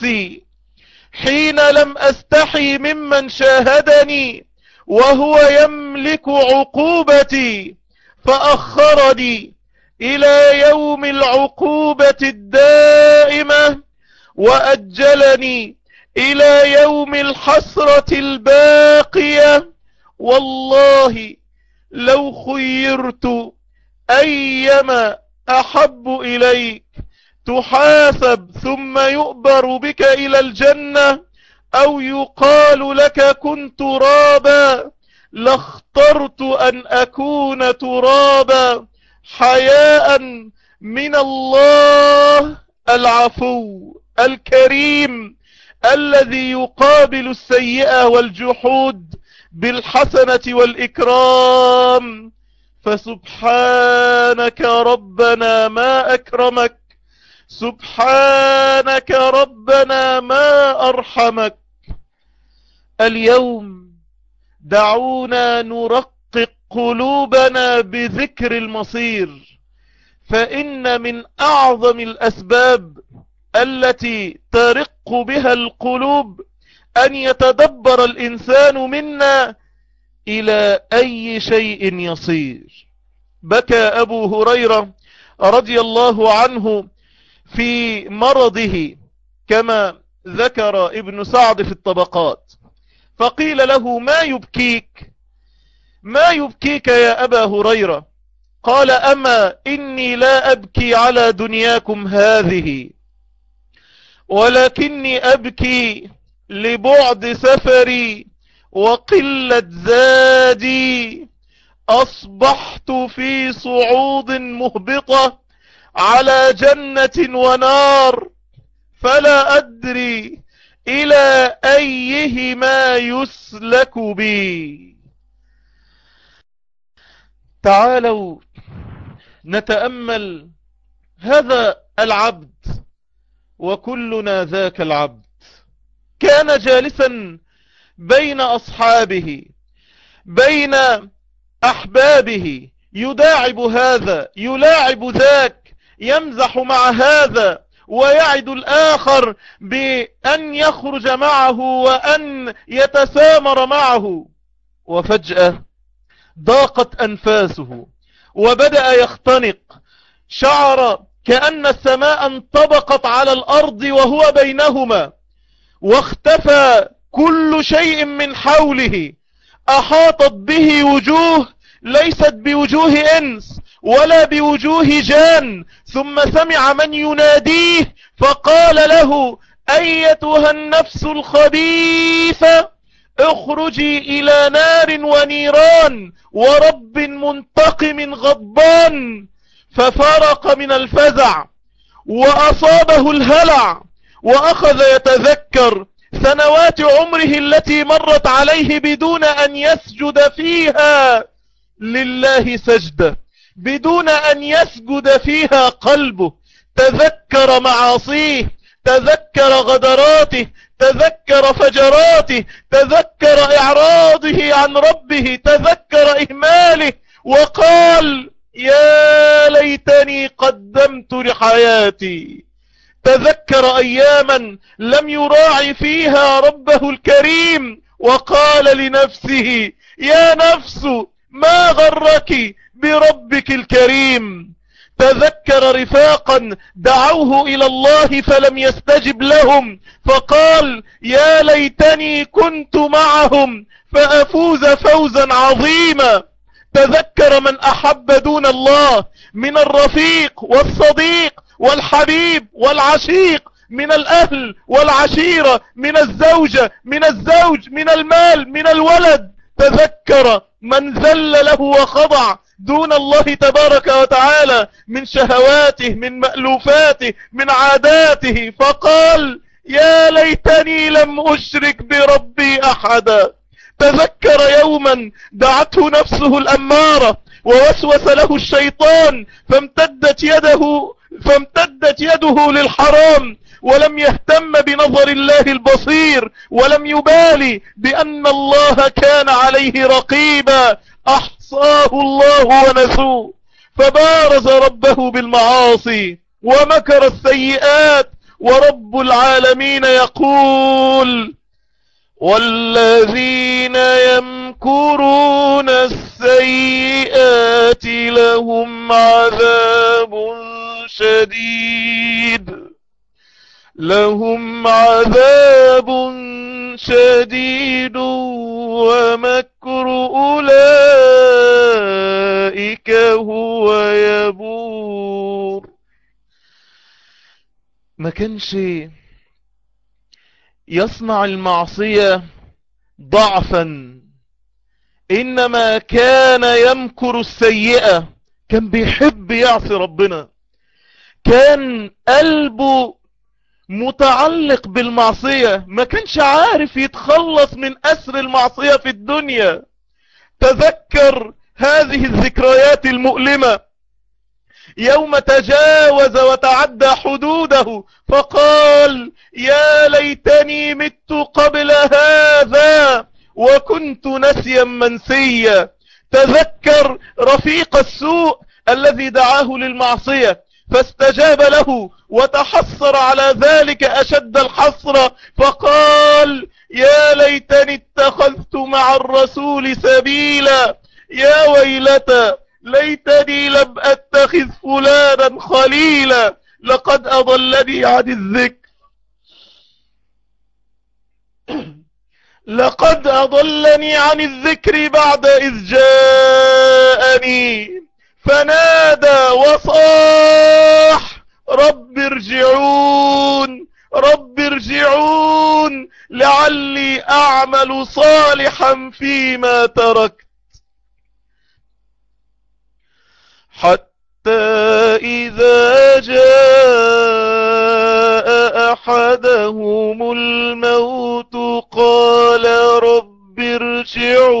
نفسي حين لم أستحي ممن شاهدني وهو يملك عقوبتي فأخرني إلى يوم العقوبة الدائمة وأجلني إلى يوم الحسرة الباقية. والله لو خيرت أيما أحب إليك تحاسب ثم يؤبر بك إلى الجنة أو يقال لك كن ترابا لاخترت أن أكون ترابا حياء من الله العفو الكريم الذي يقابل السيئة والجحود بالحسنة والإكرام. فسبحانك ربنا ما أكرمك سبحانك ربنا ما أرحمك. اليوم دعونا نرقق قلوبنا بذكر المصير فإن من أعظم الأسباب التي ترق بها القلوب أن يتدبر الإنسان منا إلى أي شيء يصير. بكى أبو هريرة رضي الله عنه في مرضه كما ذكر ابن سعد في الطبقات. فقيل له ما يبكيك؟ ما يبكيك يا أبا هريرة؟ قال أما إني لا أبكي على دنياكم هذه ولكني أبكي لبعد سفري وقلة زادي أصبحت في صعود مهبطة على جنة ونار فلا أدري إلى أيهما يسلك بي. تعالوا نتأمل هذا العبد وكلنا ذاك العبد. كان جالسا بين أصحابه بين أحبابه يداعب هذا يلاعب ذاك يمزح مع هذا ويعد الآخر بأن يخرج معه وأن يتسامر معه. وفجأة ضاقت أنفاسه وبدأ يختنق. شعر كأن السماء انطبقت على الأرض وهو بينهما. واختفى كل شيء من حوله. أحاطت به وجوه ليست بوجوه إنس. ولا بوجوه جان ثم سمع من يناديه فقال له أيتها النفس الخبيثة؟ اخرجي إلى نار ونيران ورب منتقم غضبان. ففرق من الفزع وأصابه الهلع وأخذ يتذكر سنوات عمره التي مرت عليه بدون أن يسجد فيها. لله سجدة. بدون أن يسجد فيها قلبه. تذكر معاصيه تذكر غدراته تذكر فجراته تذكر إعراضه عن ربه تذكر إهماله وقال يا ليتني قدمت لحياتي. تذكر أياما لم يراعي فيها ربه الكريم وقال لنفسه يا نفس ما غرك؟ بربك الكريم. تذكر رفاقا دعوه إلى الله فلم يستجب لهم. فقال يا ليتني كنت معهم فأفوز فوزا عظيما. تذكر من أحب دون الله من الرفيق والصديق والحبيب والعشيق من الأهل والعشيرة من الزوجة من الزوج من المال من الولد. تذكر من ذل له وخضع دون الله تبارك وتعالى من شهواته من مألوفاته من عاداته. فقال يا ليتني لم أشرك بربي أحدا. تذكر يوما دعته نفسه الأمارة ووسوس له الشيطان فامتدت يده فامتدت يده للحرام. ولم يهتم بنظر الله البصير ولم يبالي بأن الله كان عليه رقيبا. أحصاه الله ونسوه. فبارز ربه بالمعاصي ومكر السيئات. ورب العالمين يقول والذين يمكرون السيئات لهم عذاب شديد. لهم عذاب شديد ومكر أولئك هو يبور. ما كانش يصنع المعصية ضعفا إنما كان يمكر السيئة كان بيحب يعصي ربنا كان قلبه متعلق بالمعصية. ما كانش عارف يتخلص من أسر المعصية في الدنيا. تذكر هذه الذكريات المؤلمة. يوم تجاوز وتعدى حدوده فقال يا ليتني مت قبل هذا وكنت نسيا منسيا. تذكر رفيق السوء الذي دعاه للمعصية. فاستجاب له وتحصر على ذلك أشد الحصر فقال يا ليتني اتخذت مع الرسول سبيلا يا ويلتى ليتني لم أتخذ فلانا خليلا لقد أضلني عن الذكر لقد أضلني عن الذكر بعد إذ جاءني فنادى وصاح رب ارجعون رب ارجعون لعلي أعمل صالحا فيما تركت. حتى إذا جاء أحدهم الموت قال رب ارجعون.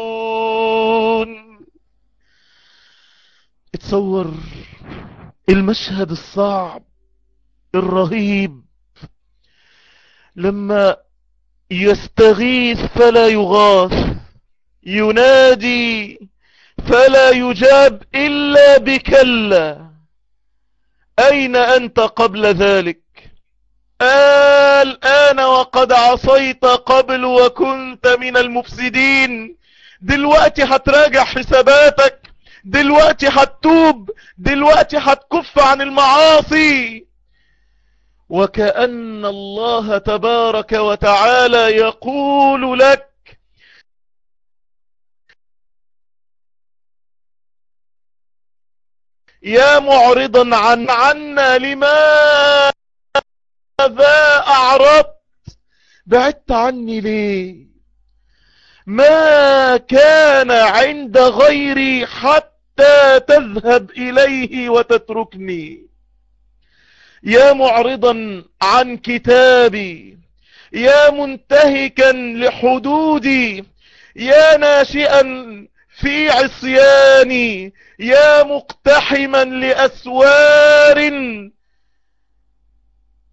يبعثون. اتصور المشهد الصعب الرهيب لما يستغيث فلا يغاث ينادي فلا يجاب إلا بكلا. أين أنت قبل ذلك؟ الآن وقد عصيت قبل وكنت من المفسدين. دلوقتي هتراجع حساباتك. دلوقتي هتتوب. دلوقتي هتكف عن المعاصي. وكأن الله تبارك وتعالى يقول لك يا معرضا عن عنا لماذا أعرضت؟ بعدت عني ليه؟ ما كان عند غيري حتى تذهب إليه وتتركني. يا معرضا عن كتابي يا منتهكا لحدودي يا ناشئا في عصياني يا مقتحما لأسوار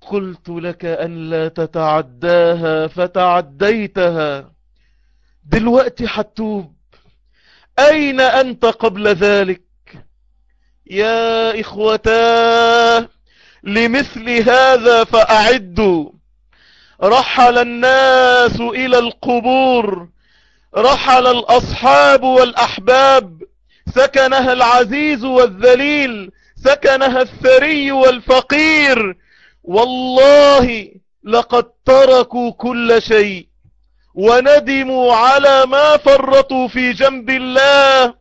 قلت لك أن لا تتعداها فتعديتها. دلوقتي حتوب. أين أنت قبل ذلك؟ يا إخوتاه لمثل هذا فأعدوا. رحل الناس إلى القبور رحل الأصحاب والأحباب. سكنها العزيز والذليل سكنها الثري والفقير. والله لقد تركوا كل شيء وندموا على ما فرطوا في جنب الله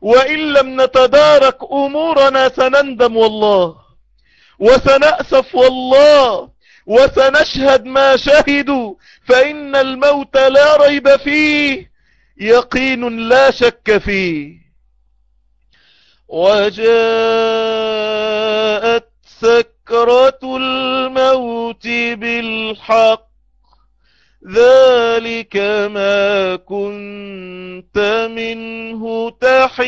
وإن لم نتدارك أمورنا سنندم والله وسنأسف والله وسنشهد ما شهدوا فإن الموت لا ريب فيه يقين لا شك فيه وجاءت سكرة الموت بالحق ذلك ما كنت منه تحيد.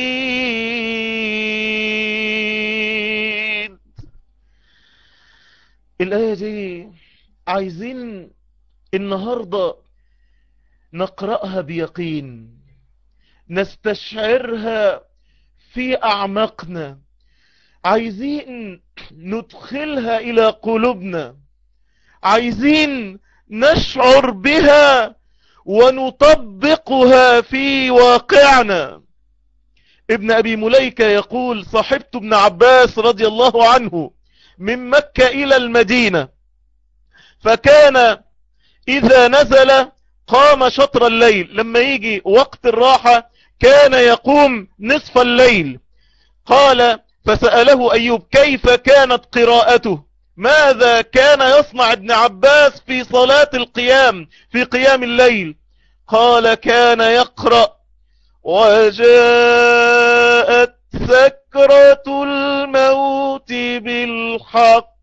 الآية دي عايزين النهاردة نقرأها بيقين نستشعرها في أعماقنا. عايزين ندخلها إلى قلوبنا. عايزين نشعر بها ونطبقها في واقعنا. ابن أبي مليكة يقول صاحبت ابن عباس رضي الله عنه من مكة إلى المدينة. فكان إذا نزل قام شطر الليل. لما يجي وقت الراحة كان يقوم نصف الليل. قال فسأله أيوب كيف كانت قراءته؟ ماذا كان يصنع ابن عباس في صلاة القيام في قيام الليل؟ قال كان يقرأ. وجاءت سكرة الموت بالحق.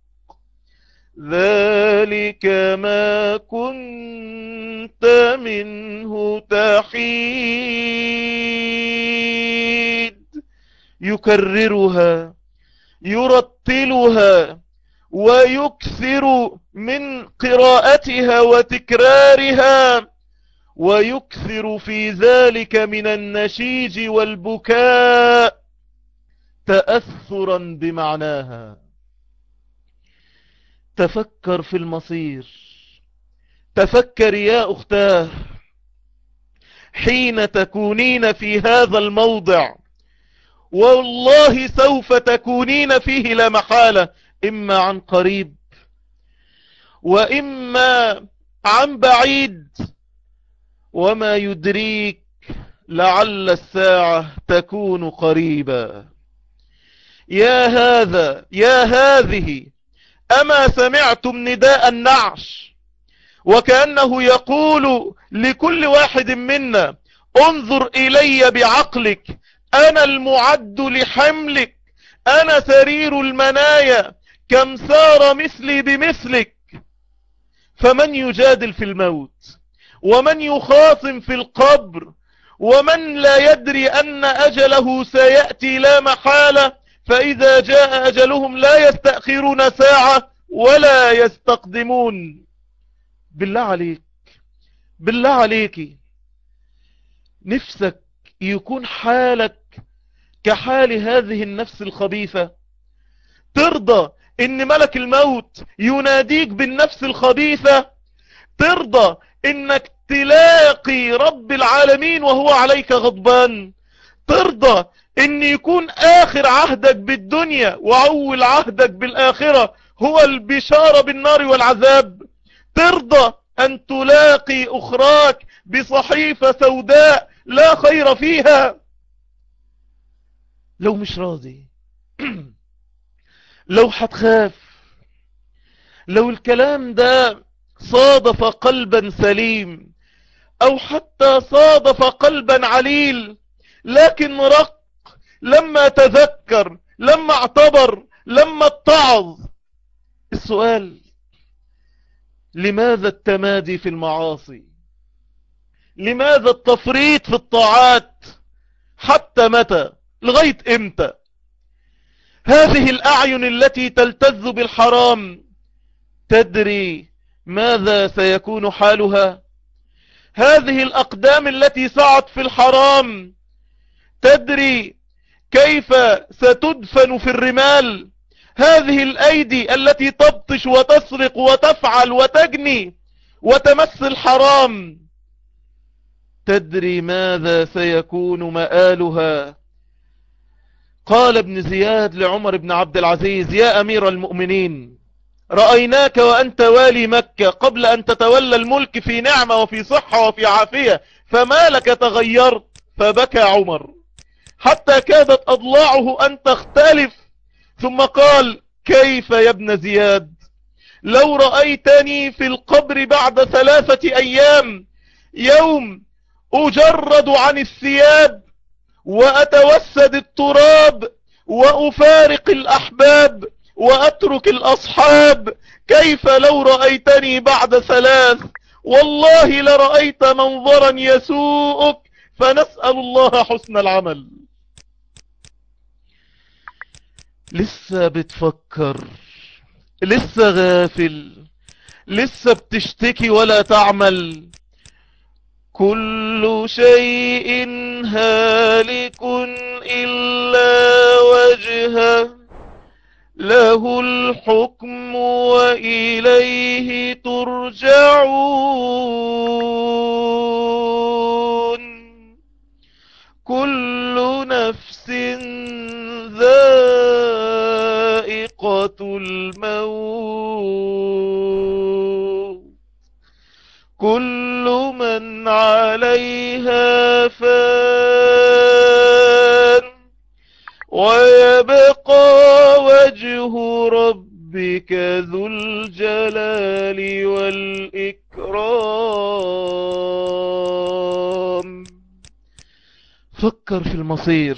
ذلك ما كنت منه تحيد. يكررها يرتلها ويكثر من قراءتها وتكرارها ويكثر في ذلك من النشيج والبكاء تأثرا بمعناها. تفكر في المصير. تفكر يا أختاه حين تكونين في هذا الموضع. والله سوف تكونين فيه لا محالة إما عن قريب وإما عن بعيد. وما يدريك لعل الساعة تكون قريبا. يا هذا يا هذه أما سمعتم نداء النعش؟ وكأنه يقول لكل واحد منا انظر إلي بعقلك أنا المعد لحملك أنا سرير المنايا كم سار مثلي بمثلك. فمن يجادل في الموت؟ ومن يخاصم في القبر؟ ومن لا يدري أن أجله سيأتي لا محالة؟ فإذا جاء أجلهم لا يستأخرون ساعة ولا يستقدمون. بالله عليك بالله عليك. نفسك يكون حالك كحال هذه النفس الخبيثة. ترضى إن ملك الموت يناديك بالنفس الخبيثة. ترضى إنك تلاقي رب العالمين وهو عليك غضبان. ترضى إن يكون آخر عهدك بالدنيا وأول عهدك بالآخرة هو البشارة بالنار والعذاب. ترضى أن تلاقي أخراك بصحيفة سوداء لا خير فيها. لو مش راضي لو هتخاف لو الكلام ده صادف قلبا سليم أو حتى صادف قلبا عليل لكن رق لما تذكر لما اعتبر لما اتعظ. السؤال لماذا التمادي في المعاصي؟ لماذا التفريط في الطاعات؟ حتى متى؟ لغاية إمتى؟ هذه الأعين التي تلتذ بالحرام تدري ماذا سيكون حالها؟ هذه الأقدام التي سعت في الحرام تدري كيف ستدفن في الرمال؟ هذه الأيدي التي تبطش وتسرق وتفعل وتجني وتمس الحرام تدري ماذا سيكون مآلها؟ قال ابن زياد لعمر بن عبد العزيز يا أمير المؤمنين رأيناك وأنت والي مكة قبل أن تتولى الملك في نعمة وفي صحة وفي عافية فما لك تغيرت؟ فبكى عمر. حتى كادت أضلاعه أن تختلف. ثم قال كيف يا ابن زياد؟ لو رأيتني في القبر بعد ثلاثة أيام يوم أجرد عن الثياب وأتوسد التراب وأفارق الأحباب وأترك الأصحاب. كيف لو رأيتني بعد ثلاث؟ والله لرأيت منظرا يسوءك. فنسأل الله حسن العمل. لسه بتفكر؟ لسه غافل؟ لسه بتشتكي ولا تعمل؟ كل شيء هالك إلا وجهه له الحكم وإليه ترجعون. كل نفس ذائقة الموت. كل من عليها فان. ويبقى وجه ربك ذو الجلال والإكرام. فكر في المصير.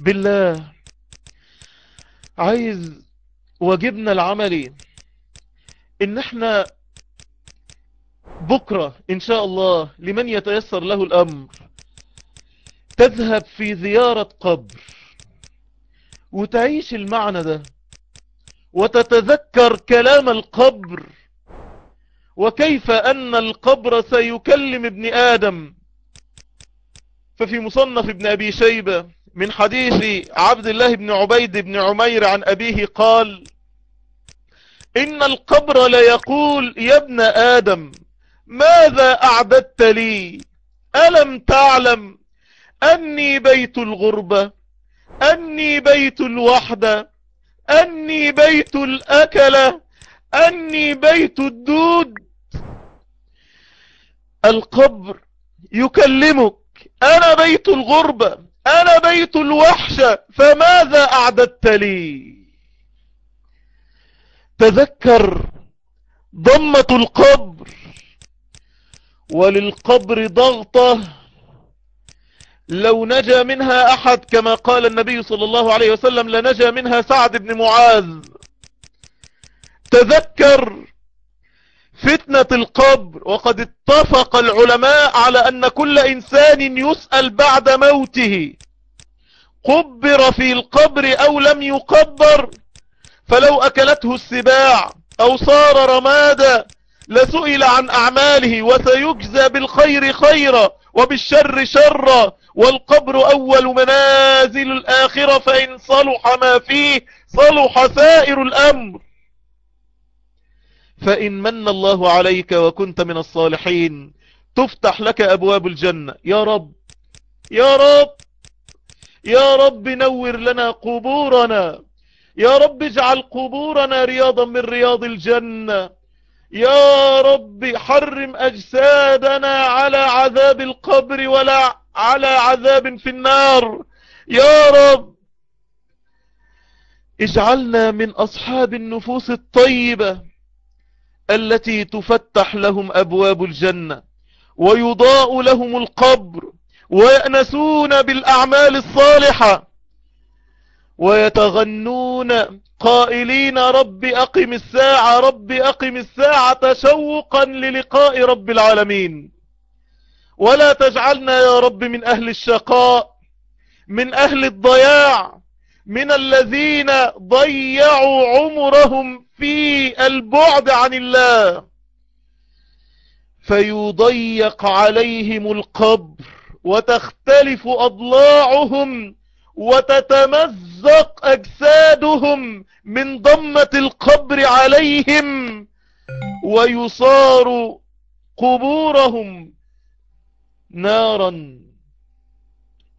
بالله. عايز واجبنا العملي. إن إحنا بكرة إن شاء الله لمن يتيسر له الأمر. تذهب في زيارة قبر وتعيش المعنى ده وتتذكر كلام القبر وكيف أن القبر سيكلم ابن آدم. ففي مصنف ابن أبي شيبة من حديث عبد الله بن عبيد بن عمير عن أبيه قال إن القبر ليقول يا ابن آدم. ماذا أعددت لي؟ ألم تعلم أني بيت الغربة أني بيت الوحدة أني بيت الأكلة أني بيت الدود. القبر يكلمك أنا بيت الغربة أنا بيت الوحشة فماذا أعددت لي؟ تذكر ضمة القبر. وللقبر ضغطة. لو نجا منها أحد كما قال النبي صلى الله عليه وسلم لنجا منها سعد بن معاذ. تذكر فتنة القبر وقد اتفق العلماء على أن كل إنسان يسأل بعد موته. قبر في القبر أو لم يقبر فلو أكلته السباع أو صار رمادا لسئل عن أعماله وسيجزى بالخير خيرا وبالشر شرا والقبر أول منازل الآخرة فإن صلح ما فيه صلح سائر الأمر. فإن من الله عليك وكنت من الصالحين تفتح لك أبواب الجنة. يا رب يا رب يا رب نور لنا قبورنا. يا رب اجعل قبورنا رياضا من رياض الجنة. يا رب حرم أجسادنا على عذاب القبر ولا على عذاب في النار. يا رب. اجعلنا من أصحاب النفوس الطيبة التي تفتح لهم أبواب الجنة ويضاء لهم القبر ويأنسون بالأعمال الصالحة. ويتغنون قائلين رب أقم الساعة رب أقم الساعة شوقا للقاء رب العالمين. ولا تجعلنا يا رب من أهل الشقاء من أهل الضياع من الذين ضيعوا عمرهم في البعد عن الله. فيضيق عليهم القبر وتختلف أضلاعهم وتتمزق أجسادهم من ضمة القبر عليهم ويصار قبورهم نارا.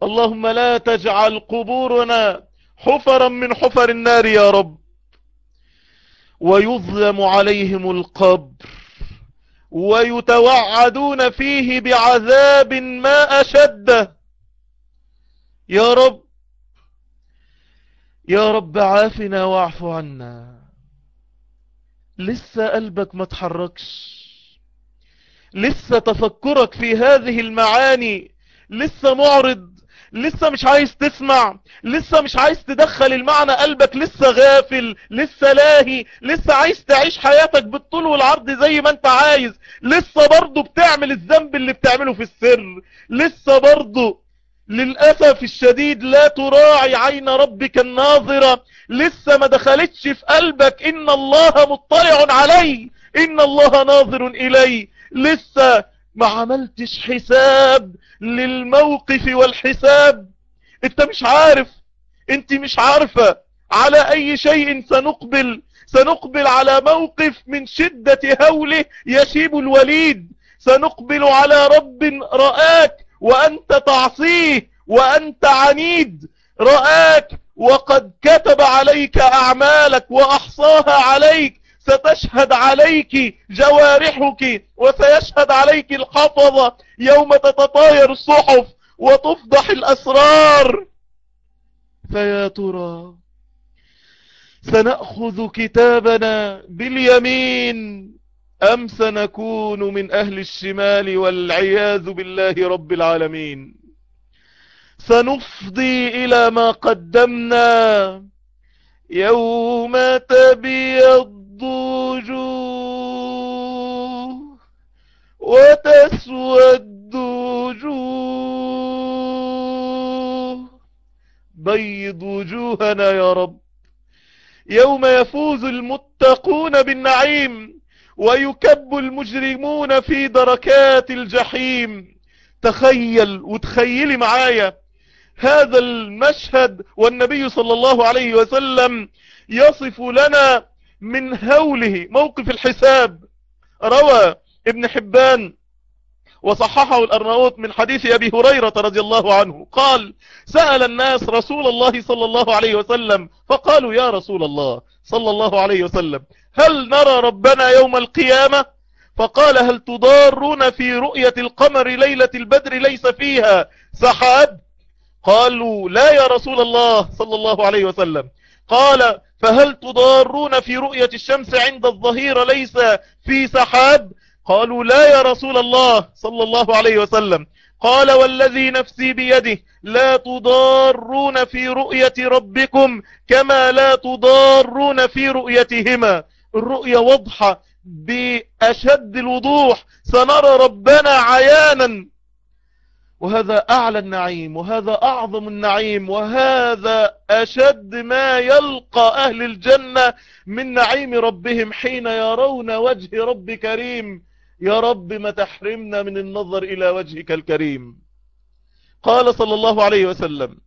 اللهم لا تجعل قبورنا حفرا من حفر النار يا رب. ويظلم عليهم القبر. ويتوعدون فيه بعذاب ما أشده. يا رب يا رب عافنا واعف عنا. لسه قلبك ما تحركش لسه تفكرك في هذه المعاني. لسه معرض. لسه مش عايز تسمع. لسه مش عايز تدخل المعنى قلبك. لسه غافل. لسه لاهي. لسه عايز تعيش حياتك بالطول والعرض زي ما انت عايز. لسه برضه بتعمل الذنب اللي بتعمله في السر. لسه برضه للأسف الشديد لا تراعي عين ربك الناظرة. لسه ما دخلتش في قلبك إن الله مطلع علي. إن الله ناظر إلي. لسه ما عملتش حساب للموقف والحساب. أنت مش عارف. أنت مش عارفة. على أي شيء سنقبل. سنقبل على موقف من شدة هوله يشيب الوليد. سنقبل على رب رآك. وأنت تعصيه وأنت عنيد. رآك وقد كتب عليك أعمالك وأحصاها عليك. ستشهد عليك جوارحك وسيشهد عليك الحفظة يوم تتطاير الصحف وتفضح الأسرار. فيا ترى سنأخذ كتابنا باليمين. أم سنكون من أهل الشمال والعياذ بالله رب العالمين؟ سنفضي إلى ما قدمنا. يوم تبيض وجوه وتسود وجوه. بيض وجوهنا يا رب. يوم يفوز المتقون بالنعيم. ويكب المجرمون في دركات الجحيم. تخيل وتخيلي معايا هذا المشهد والنبي صلى الله عليه وسلم يصف لنا من هوله موقف الحساب. روى ابن حبان وصححه الأرناؤوط من حديث أبي هريرة رضي الله عنه. قال سأل الناس رسول الله صلى الله عليه وسلم فقالوا يا رسول الله صلى الله عليه وسلم هل نرى ربنا يوم القيامة؟ فقال هل تضارون في رؤية القمر ليلة البدر ليس فيها سحاب؟ قالوا لا يا رسول الله صلى الله عليه وسلم. قال فهل تضارون في رؤية الشمس عند الظهير ليس في سحاب؟ قالوا لا يا رسول الله صلى الله عليه وسلم. قال والذي نفسي بيده لا تضارون في رؤية ربكم كما لا تضارون في رؤيتهما. الرؤية واضحة بأشد الوضوح سنرى ربنا عيانا. وهذا أعلى النعيم وهذا أعظم النعيم وهذا أشد ما يلقى أهل الجنة من نعيم ربهم حين يرون وجه رب كريم. يا رب ما تحرمنا من النظر إلى وجهك الكريم. قال صلى الله عليه وسلم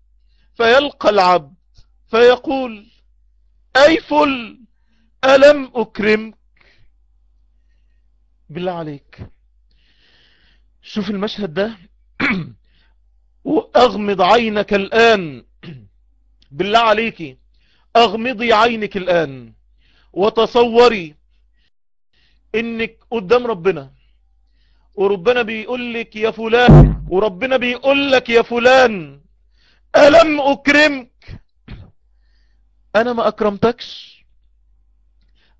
فيلقى العبد فيقول أي فل! ألم أكرمك بالله عليك؟ شوف المشهد ده. وأغمض عينك الآن. بالله عليك. أغمضي عينك الآن. وتصوري إنك قدام ربنا. وربنا بيقول لك يا فلان وربنا بيقول لك يا فلان ألم أكرمك؟ أنا ما أكرمتكش.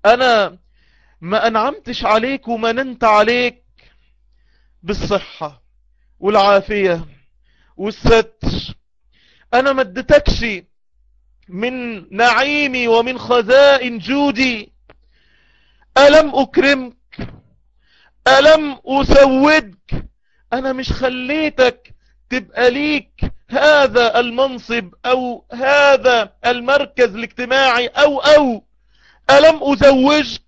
أنا ما أنعمتش عليك ومننت عليك بالصحة والعافية والستر. أنا ما اديتكش من نعيمي ومن خزائن جودي. ألم أكرمك؟ ألم أسودك؟ أنا مش خليتك تبقى ليك هذا المنصب أو هذا المركز الاجتماعي أو أو ألم أزوجك؟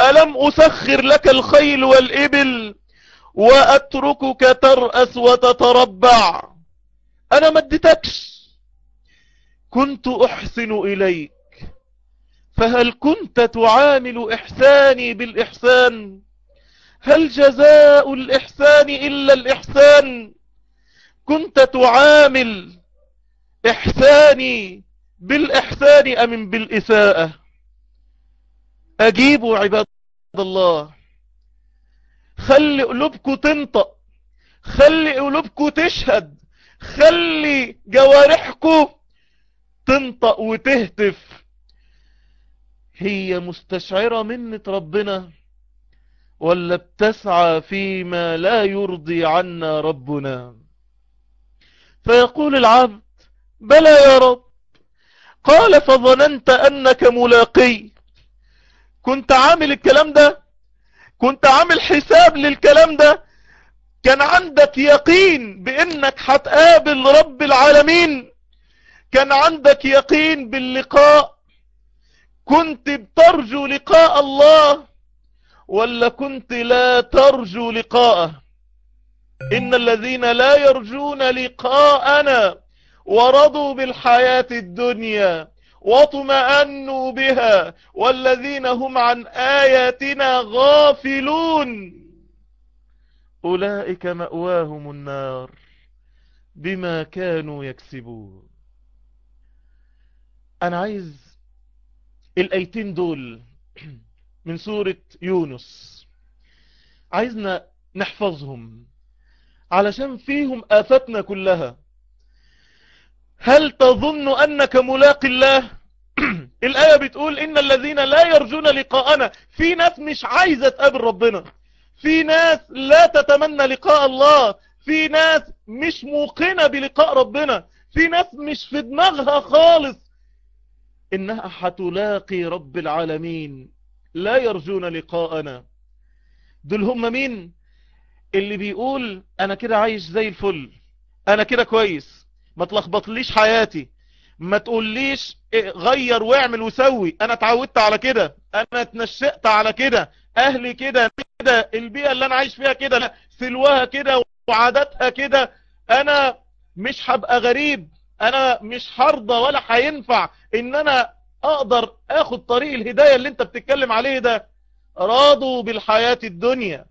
ألم أسخر لك الخيل والإبل وأتركك ترأس وتتربع؟ أنا ما اديتكش. كنت أحسن إليك. فهل كنت تعامل إحساني بالإحسان؟ هل جزاء الإحسان إلا الإحسان؟ كنت تعامل إحساني بالإحسان أم بالإساءة؟ أجيبوا عباد الله. خلي قلوبكم تنطق. خلي قلوبكم تشهد. خلي جوارحكم تنطق وتهتف. هي مستشعرة منة ربنا ولا بتسعى فيما لا يرضي عنا ربنا. فيقول العبد بلى يا رب. قال فظننت أنك ملاقي. كنت عامل الكلام ده؟ كنت عامل حساب للكلام ده؟ كان عندك يقين بإنك هتقابل رب العالمين؟ كان عندك يقين باللقاء؟ كنت بترجو لقاء الله ولا كنت لا ترجو لقاءه؟ إن الذين لا يرجون لقاءنا ورضوا بالحياة الدنيا واطمأنوا بها والذين هم عن آياتنا غافلون. أولئك مأواهم النار بما كانوا يكسبون. أنا عايز الأيتين دول من سورة يونس. عايزنا نحفظهم علشان فيهم آفتنا كلها. هل تظن أنك ملاق الله؟ الآية بتقول إن الذين لا يرجون لقاءنا في ناس مش عايزة تقابل ربنا. في ناس لا تتمنى لقاء الله. في ناس مش موقنة بلقاء ربنا. في ناس مش في دماغها خالص. إنها حتلاقي رب العالمين لا يرجون لقاءنا. دول هم مين؟ اللي بيقول أنا كده عايش زي الفل. أنا كده كويس. ما تلخبطليش حياتي. ما تقوليش غير واعمل وسوي. أنا اتعودت على كده. أنا اتنشأت على كده. أهلي كده كده البيئة اللي أنا عايش فيها كده سلوها كده وعاداتها كده. أنا مش هبقى غريب. أنا مش هرضى ولا هينفع إن أنا أقدر آخد طريق الهداية اللي أنت بتتكلم عليه ده. راضوا بالحياة الدنيا.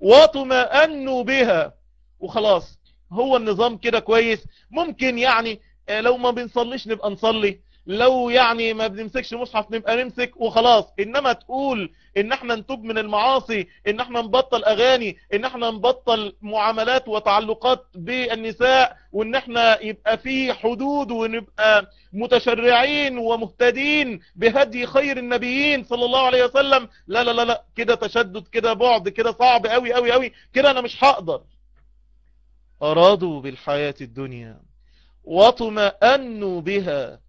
واطمأنوا بها. وخلاص. هو النظام كده كويس. ممكن يعني لو ما بنصليش نبقى نصلي. لو يعني ما بنمسكش مصحف نبقى نمسك وخلاص. إنما تقول إن إحنا نتوب من المعاصي إن إحنا نبطل أغاني إن إحنا نبطل معاملات وتعلقات بالنساء وإن إحنا يبقى في حدود ونبقى متشرعين ومهتدين بهدي خير النبيين صلى الله عليه وسلم. لا لا لا لا. كده تشدد كده بعد كده صعب قوي قوي قوي كده أنا مش هقدر. أرادوا بالحياة الدنيا. واطمأنوا بها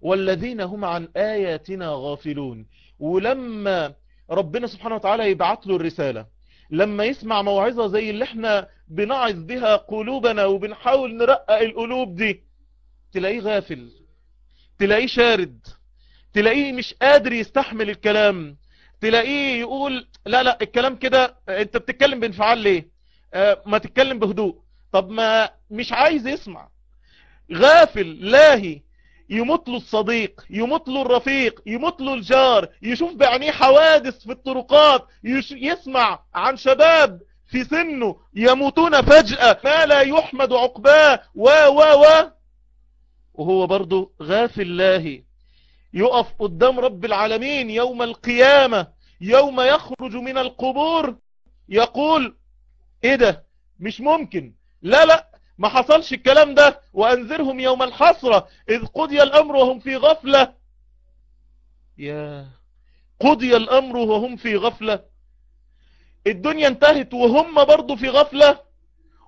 والذين هم عن آياتنا غافلون ولما ربنا سبحانه وتعالى يبعث له الرسالة لما يسمع موعظة زي اللي إحنا بنعظ بها قلوبنا وبنحاول نرقق القلوب دي تلاقيه غافل تلاقيه شارد تلاقيه مش قادر يستحمل الكلام تلاقيه يقول لا لا الكلام كده انت بتتكلم بانفعال ليه؟ آه ما تتكلم بهدوء. طب ما مش عايز يسمع. غافل لاهي. يموت له الصديق يموت له الرفيق يموت له الجار يشوف بعينيه حوادث في الطرقات يسمع عن شباب في سنه يموتون فجأة ما لا يحمد عقباه و و و. وهو برضه غافل لاهي. يقف قدام رب العالمين يوم القيامة يوم يخرج من القبور يقول إيه ده؟ مش ممكن. لا لا. ما حصلش الكلام ده وأنذرهم يوم الحسرة إذ قضي الأمر وهم في غفلة. يا قضي الأمر وهم في غفلة. الدنيا انتهت وهم برضو في غفلة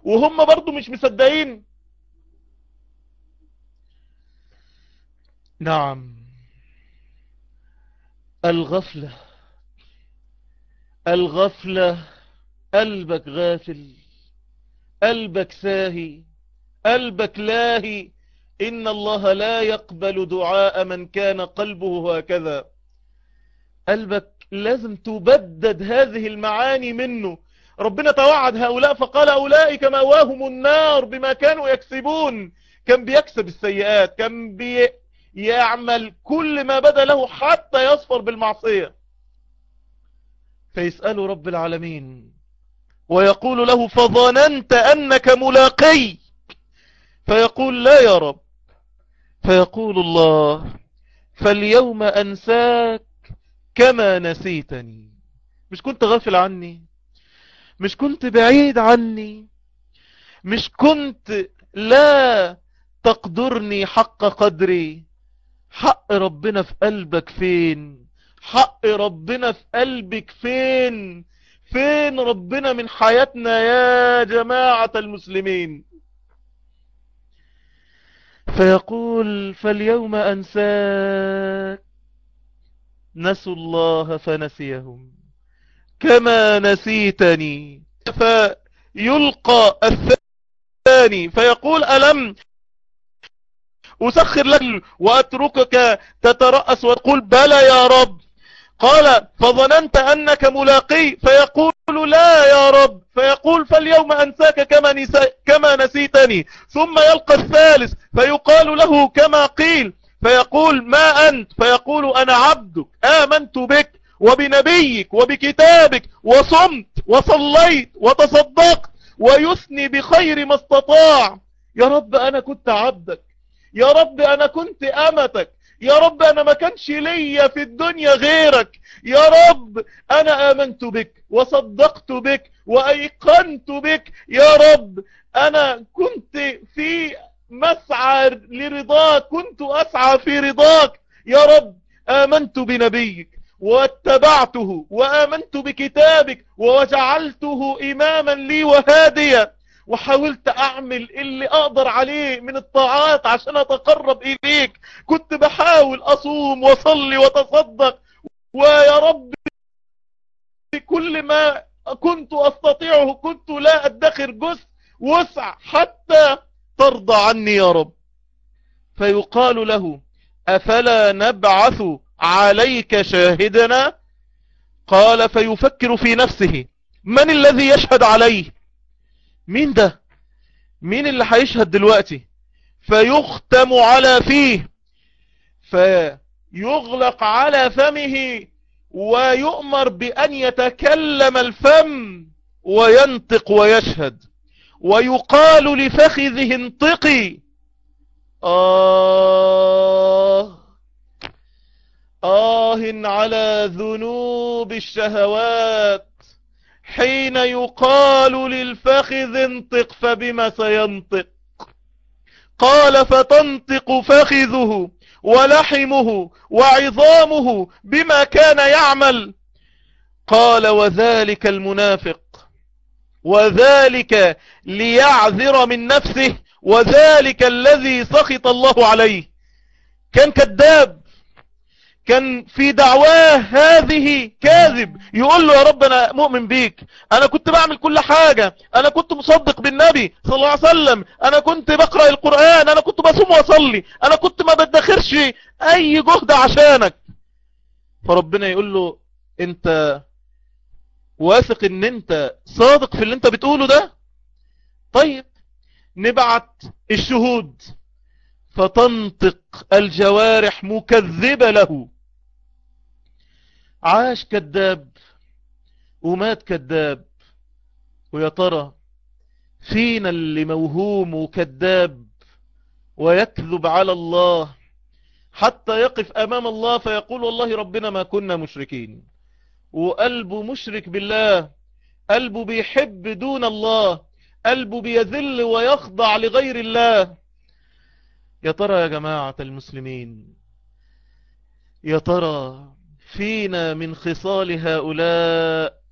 وهم برضو مش مصدقين. نعم. الغفلة الغفلة قلبك غافل. قلبك ساهي قلبك لاهي. إن الله لا يقبل دعاء من كان قلبه هكذا. قلبك لازم تبدد هذه المعاني منه. ربنا توعد هؤلاء فقال أولئك مواهم النار بما كانوا يكسبون. كان بيكسب السيئات كان بيعمل كل ما بدا له حتى يصفر بالمعصية. فيسأل رب العالمين ويقول له فظننت أنك ملاقي. فيقول لا يا رب. فيقول الله فاليوم أنساك كما نسيتني. مش كنت غافل عني؟ مش كنت بعيد عني؟ مش كنت لا تقدرني حق قدري؟ حق ربنا في قلبك فين؟ حق ربنا في قلبك فين؟ فين ربنا من حياتنا يا جماعة المسلمين؟ فيقول فاليوم أنساك نسوا الله فنسيهم. كما نسيتني. فيلقى الثاني فيقول ألم أسخر لك وأتركك تترأس وتقول بلى يا رب. قال فظننت أنك ملاقي فيقول لا يا رب فيقول فاليوم أنساك كما, نسا كما نسيتني. ثم يلقى الثالث فيقال له كما قيل فيقول ما أنت؟ فيقول أنا عبدك آمنت بك وبنبيك وبكتابك وصمت وصليت وتصدقت ويثني بخير ما استطاع. يا رب أنا كنت عبدك يا رب أنا كنت أمتك يا رب أنا ما كانش ليا في الدنيا غيرك. يا رب أنا آمنت بك وصدقت بك وأيقنت بك. يا رب أنا كنت في مسعى لرضاك. كنت أسعى في رضاك. يا رب آمنت بنبيك واتبعته وآمنت بكتابك وجعلته إماما لي وهاديا. وحاولت أعمل اللي أقدر عليه من الطاعات عشان أتقرب إليك. كنت بحاول أصوم وصلي وتصدق ويا رب كل ما كنت أستطيعه كنت لا أدخر جزء وسع حتى ترضى عني يا رب. فيقال له أفلا نبعث عليك شاهدنا؟ قال فيفكر في نفسه من الذي يشهد عليه؟ مين ده؟ مين اللي هيشهد دلوقتي؟ فيختم على فيه. فيغلق على فمه ويؤمر بأن يتكلم الفم وينطق ويشهد. ويقال لفخذه انطقي. آه. آه على ذنوب الشهوات. حين يقال للفخذ انطق فبما سينطق؟ قال فتنطق فخذه ولحمه وعظامه بما كان يعمل. قال وذلك المنافق وذلك ليعذر من نفسه وذلك الذي سخط الله عليه. كان كذاب. كان في دعواه هذه كاذب. يقول له يا رب أنا مؤمن بيك. أنا كنت بعمل كل حاجة. أنا كنت مصدق بالنبي صلى الله عليه وسلم. أنا كنت بقرأ القرآن. أنا كنت بصوم وأصلي. أنا كنت ما بدخرش أي جهد عشانك. فربنا يقول له أنت واثق إن أنت صادق في اللي أنت بتقوله ده؟ طيب نبعت الشهود. فتنطق الجوارح مكذبة له. عاش كذاب ومات كذاب. ويا ترى فينا اللي موهوم وكذاب ويكذب على الله. حتى يقف أمام الله فيقول والله ربنا ما كنا مشركين. وقلبه مشرك بالله قلبه بيحب دون الله قلبه بيذل ويخضع لغير الله. يا ترى يا جماعة المسلمين يا ترى فينا من خصال هؤلاء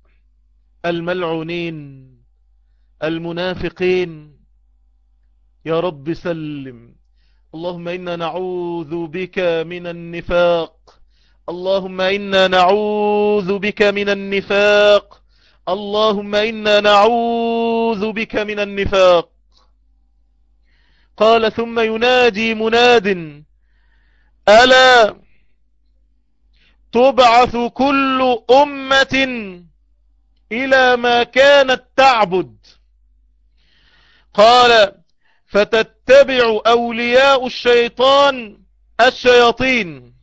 الملعونين المنافقين؟ يا رب سلم. اللهم إنا نعوذ بك من النفاق. اللهم إنا نعوذ بك من النفاق. اللهم إنا نعوذ بك من النفاق. قال ثم ينادي مناد ألا تبعث كل أمة إلى ما كانت تعبد؟ قال فتتبع أولياء الشيطان الشياطين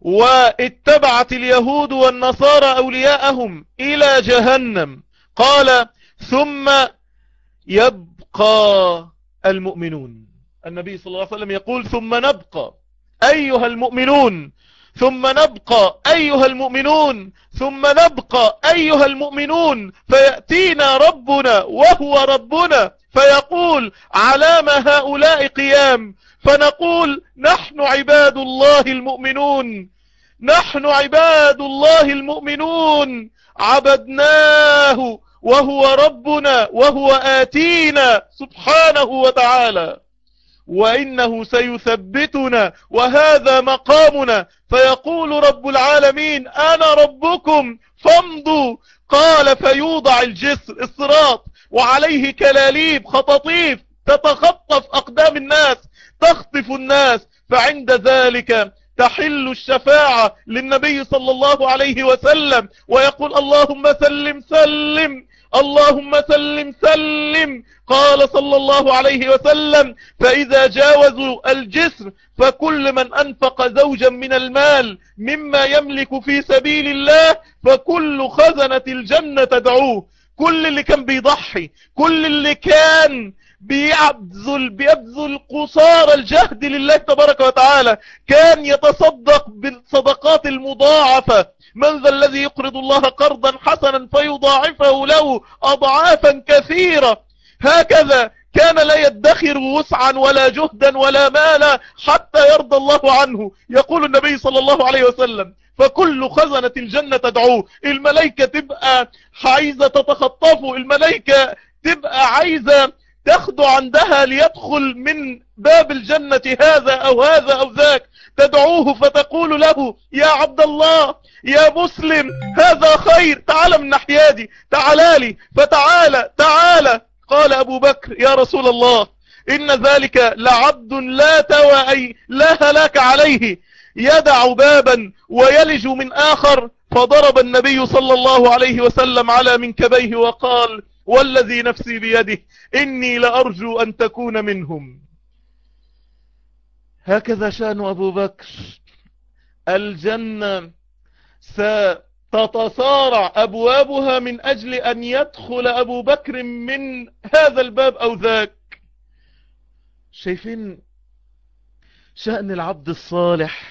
واتبعت اليهود والنصارى أولياءهم إلى جهنم. قال ثم يبقى المؤمنون. النبي صلى الله عليه وسلم يقول ثم نبقى. أيها المؤمنون ثم نبقى. أيها المؤمنون ثم نبقى. أيها المؤمنون فيأتينا ربنا وهو ربنا. فيقول علام هؤلاء قيام. فنقول نحن عباد الله المؤمنون. نحن عباد الله المؤمنون. عبدناه. وهو ربنا وهو آتينا سبحانه وتعالى. وإنه سيثبتنا وهذا مقامنا. فيقول رب العالمين أنا ربكم فامضوا. قال فيوضع الجسر الصراط وعليه كلاليب خطاطيف تتخطف أقدام الناس تخطف الناس. فعند ذلك تحل الشفاعة للنبي صلى الله عليه وسلم. ويقول اللهم سلم سلم اللهم سلم سلم. قال صلى الله عليه وسلم فإذا جاوزوا الجسر فكل من أنفق زوجا من المال مما يملك في سبيل الله فكل خزنة الجنة تدعوه. كل اللي كان بيضحي كل اللي كان بيبذل بيبذل قصار الجهد لله تبارك وتعالى كان يتصدق بالصدقات المضاعفة. من ذا الذي يقرض الله قرضا حسنا فيضاعفه له أضعافا كثيرة. هكذا كان لا يدخر وسعا ولا جهدا ولا مالا حتى يرضى الله عنه. يقول النبي صلى الله عليه وسلم فكل خزنة الجنة تدعوه الملائكة تبقى عايزة تتخطفه الملائكة تبقى عايزة تاخده عندها ليدخل من باب الجنة هذا أو هذا أو ذاك. تدعوه فتقول له يا عبد الله يا مسلم هذا خير تعال من ناحيادي تعال لي فتعال تعال قال أبو بكر يا رسول الله إن ذلك لعبد لا توى أي لا هلاك عليه. يدع بابا ويلج من آخر فضرب النبي صلى الله عليه وسلم على منكبيه وقال والذي نفسي بيده إني لأرجو أن تكون منهم. هكذا شأن أبو بكر. الجنة ستتصارع أبوابها من أجل أن يدخل أبو بكر من هذا الباب أو ذاك. شايفين شأن العبد الصالح؟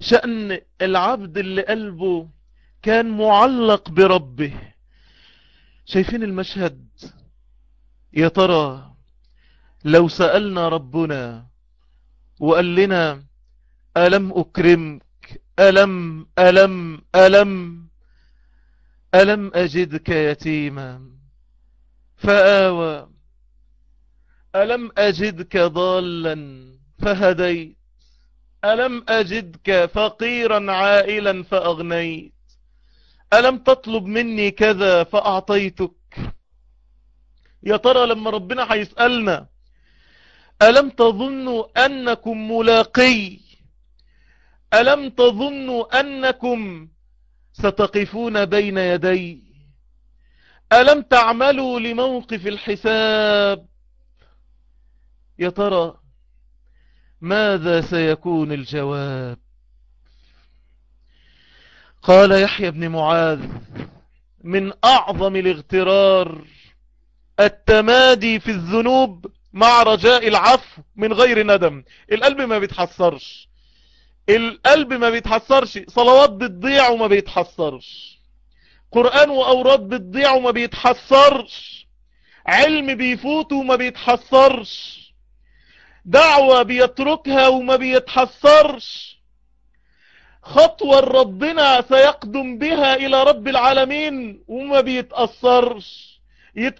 شأن العبد اللي قلبه كان معلق بربه. شايفين المشهد؟ يا ترى لو سألنا ربنا وقال لنا ألم أكرمك؟ ألم ألم ألم ألم أجدك يتيما؟ فآوى ألم أجدك ضالا فهديت؟ ألم أجدك فقيرا عائلا فأغنيت؟ ألم تطلب مني كذا فأعطيتك؟ يا ترى لما ربنا هيسألنا ألم تظنوا أنكم ملاقي؟ ألم تظنوا أنكم ستقفون بين يدي؟ ألم تعملوا لموقف الحساب؟ يا ترى ماذا سيكون الجواب؟ قال يحيى بن معاذ من أعظم الاغترار التمادي في الذنوب مع رجاء العفو من غير ندم. القلب ما بيتحسرش. القلب ما بيتحسرش. صلوات بتضيع وما بيتحسرش. قرآن وأوراد بتضيع وما بيتحسرش. علم بيفوت وما بيتحسرش. دعوة بيتركها وما بيتحسرش. خطوة ربنا سيقدم بها إلى رب العالمين وما بيتأثرش. يت...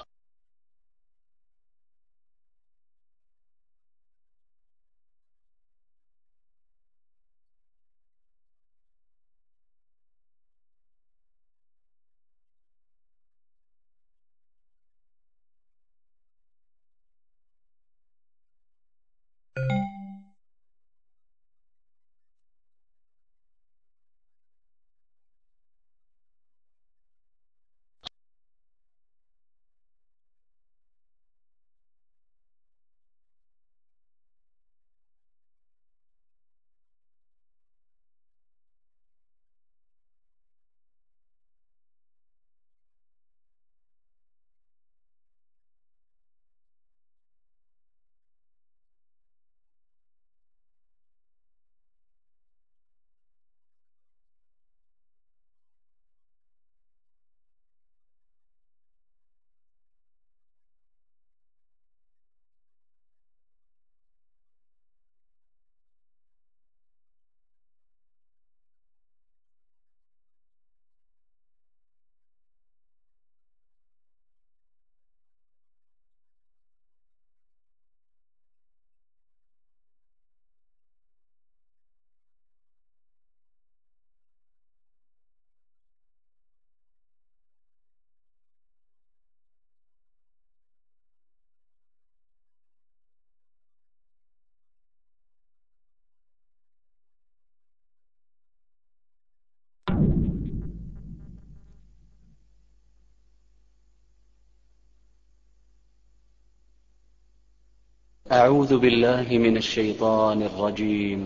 أعوذ بالله من الشيطان الرجيم.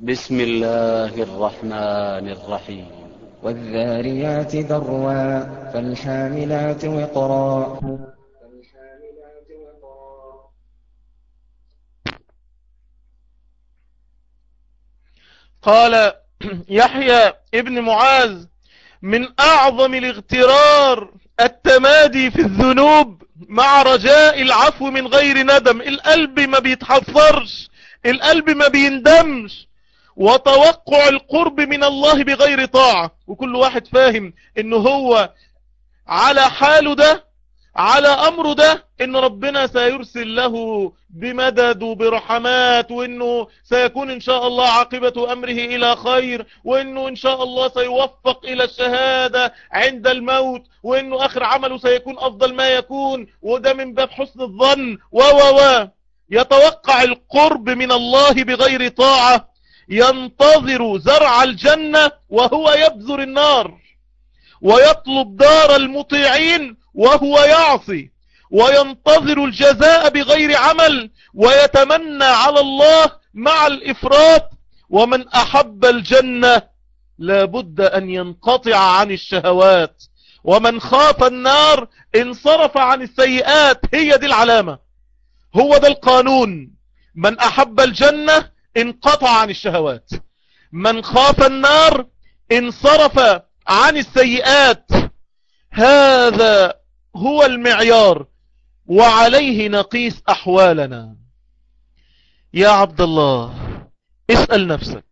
بسم الله الرحمن الرحيم. والذاريات ذروا فالحاملات وقرا. قال يحيى ابن معاذ من أعظم الاغترار التمادي في الذنوب مع رجاء العفو من غير ندم. القلب ما بيتحفرش القلب ما بيندمش. وتوقع القرب من الله بغير طاعة. وكل واحد فاهم انه هو على حاله ده على امره ده إن ربنا سيرسل له بمدد وبرحمات وإنه سيكون إن شاء الله عاقبة أمره إلى خير وإنه إن شاء الله سيوفق إلى الشهادة عند الموت وإنه آخر عمله سيكون أفضل ما يكون وده من باب حسن الظن. و و و. يتوقع القرب من الله بغير طاعة. ينتظر زرع الجنة وهو يبذر النار. ويطلب دار المطيعين وهو يعصي وينتظر الجزاء بغير عمل ويتمنى على الله مع الإفراط ومن أحب الجنة لابد أن ينقطع عن الشهوات ومن خاف النار انصرف عن السيئات هي دي العلامة. هو ده القانون. من أحب الجنة انقطع عن الشهوات. من خاف النار انصرف عن السيئات. هذا هو المعيار وعليه نقيس أحوالنا. يا عبد الله اسأل نفسك.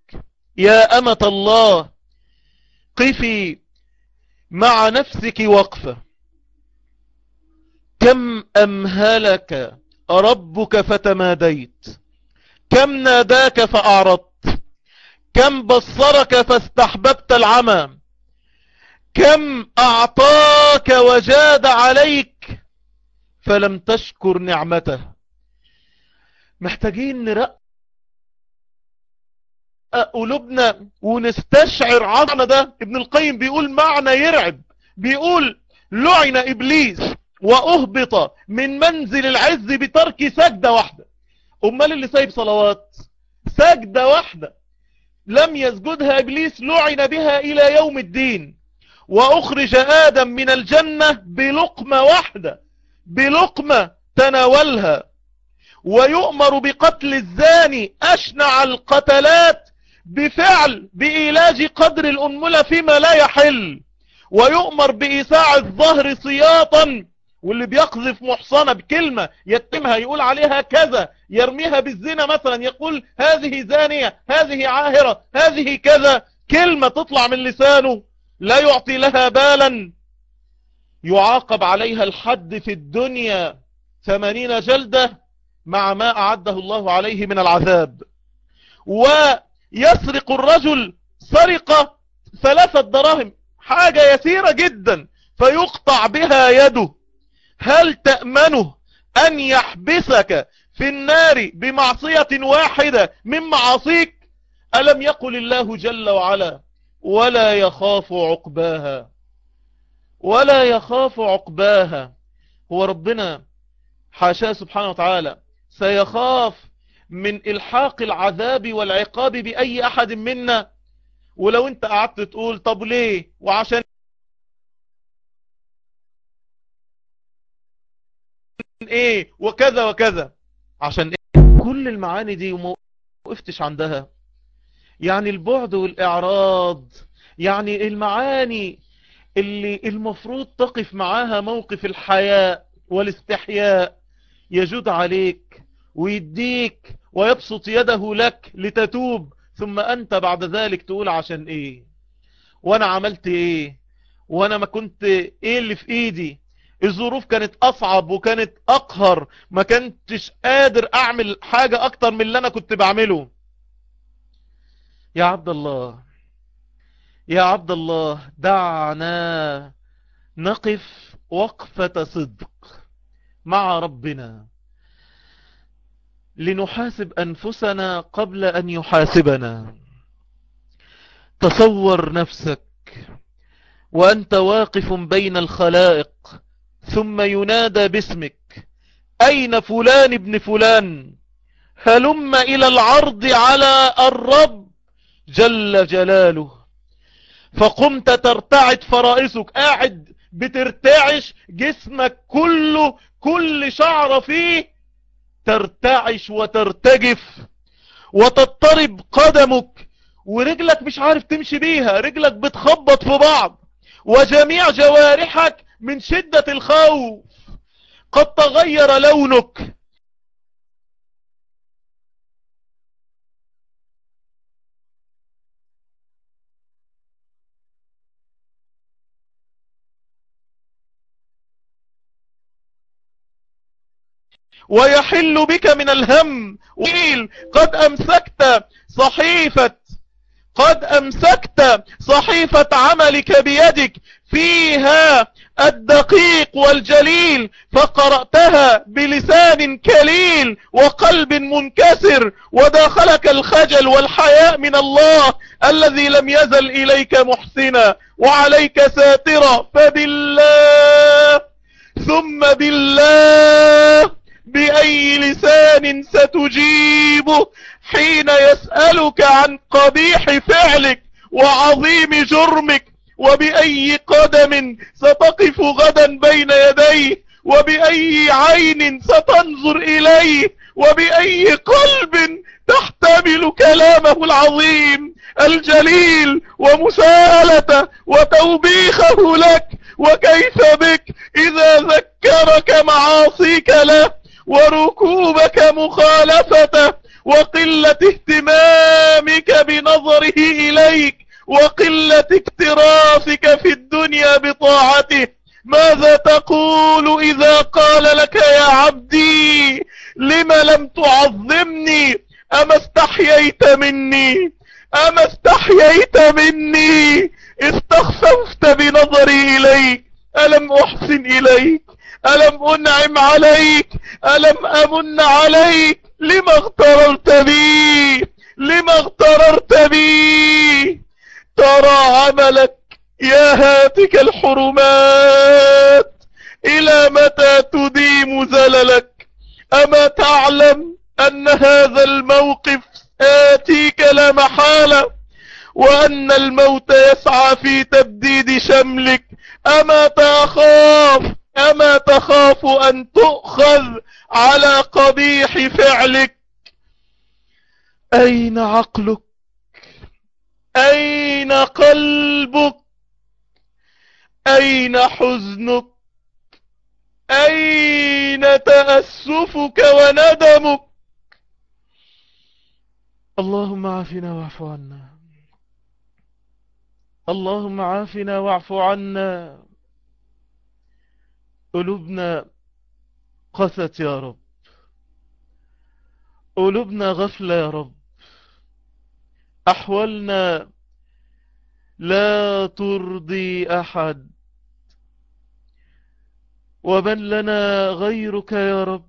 يا أمة الله قفي مع نفسك وقفة. كم أمهلك ربك فتماديت؟ كم ناداك فأعرضت؟ كم بصرك فاستحببت العمى؟ كم أعطاك وجاد عليك فلم تشكر نعمته. محتاجين نرق قلوبنا ونستشعر عظمة ده. ابن القيم بيقول معنى يرعب. بيقول لعن إبليس وأهبط من منزل العز بترك سجدة واحدة. أمال اللي سايب صلوات؟ سجدة واحدة. لم يسجدها إبليس لعن بها إلى يوم الدين. وأخرج آدم من الجنة بلقمة واحدة بلقمة تناولها ويؤمر بقتل الزاني أشنع القتلات بفعل بإيلاج قدر الأنملة فيما لا يحل ويؤمر بإيساع الظهر سياطا واللي بيقذف محصنة بكلمة يتمها يقول عليها كذا يرميها بالزنا مثلا يقول هذه زانية هذه عاهرة هذه كذا كلمة تطلع من لسانه. لا يعطي لها بالا. يعاقب عليها الحد في الدنيا ثمانين جلدة مع ما أعده الله عليه من العذاب. ويسرق الرجل سرقة ثلاثة دراهم حاجة يسيرة جدا فيقطع بها يده. هل تأمنه أن يحبسك في النار بمعصية واحدة من معاصيك؟ ألم يقل الله جل وعلا؟ ولا يخاف عقباها. ولا يخاف عقباها. هو ربنا حاشاه سبحانه وتعالى سيخاف من إلحاق العذاب والعقاب بأي أحد منا. ولو أنت قعدت تقول طب ليه؟ وعشان إيه؟ وكذا وكذا. عشان إيه؟ كل المعاني دي وما وقفتش عندها. يعني البعد والإعراض يعني المعاني اللي المفروض تقف معاها موقف الحياء والاستحياء يجود عليك ويديك ويبسط يده لك لتتوب ثم أنت بعد ذلك تقول عشان إيه؟ وأنا عملت إيه؟ وأنا ما كنت إيه اللي في إيدي؟ الظروف كانت أصعب وكانت أقهر ما كنتش قادر أعمل حاجة أكتر من اللي أنا كنت بعمله. يا عبد الله يا عبد الله دعنا نقف وقفة صدق مع ربنا لنحاسب أنفسنا قبل أن يحاسبنا. تصور نفسك وأنت واقف بين الخلائق ثم ينادى باسمك أين فلان ابن فلان؟ هلم إلى العرض على الرب. جل جلاله. فقمت ترتعد فرائسك. قاعد بترتعش جسمك كله كل شعر فيه ترتعش وترتجف. وتضطرب قدمك. ورجلك مش عارف تمشي بيها. رجلك بتخبط في بعض. وجميع جوارحك من شدة الخوف. قد تغير لونك. ويحل بك من الهم. وقيل قد أمسكت صحيفة قد أمسكت صحيفة عملك بيدك. فيها الدقيق والجليل فقرأتها بلسان كليل وقلب منكسر. وداخلك الخجل والحياء من الله الذي لم يزل إليك محسنا. وعليك ساترا فبالله ثم بالله. بأي لسان ستجيبه حين يسألك عن قبيح فعلك وعظيم جرمك وبأي قدم ستقف غدا بين يديه وبأي عين ستنظر إليه وبأي قلب تحتمل كلامه العظيم الجليل ومسالته وتوبيخه لك وكيف بك إذا ذكرك معاصيك له وركوبك مخالفته وقلة اهتمامك بنظره إليك وقلة اكترافك في الدنيا بطاعته. ماذا تقول إذا قال لك يا عبدي لم لم تعظمني؟ أما استحييت مني؟ أما استحييت مني؟ استخففت بنظري إليك. ألم أحسن إليك؟ ألم أنعم عليك؟ ألم أمن عليك؟ لما اغتررت بي؟ لما اغتررت بي؟ ترى عملك يا هاتك الحرمات. إلى متى تديم زللك؟ أما تعلم أن هذا الموقف آتيك لا محالة وأن الموت يسعى في تبديد شملك. أما تخاف أما تخاف أن تؤخذ على قبيح فعلك؟ أين عقلك؟ أين قلبك؟ أين حزنك؟ أين تأسفك وندمك؟ اللهم عافنا واعف عنا. اللهم عافنا واعف عنا. قلوبنا قست يا رب. قلوبنا غفلة يا رب. أحوالنا لا ترضي أحد. ومن لنا غيرك يا رب؟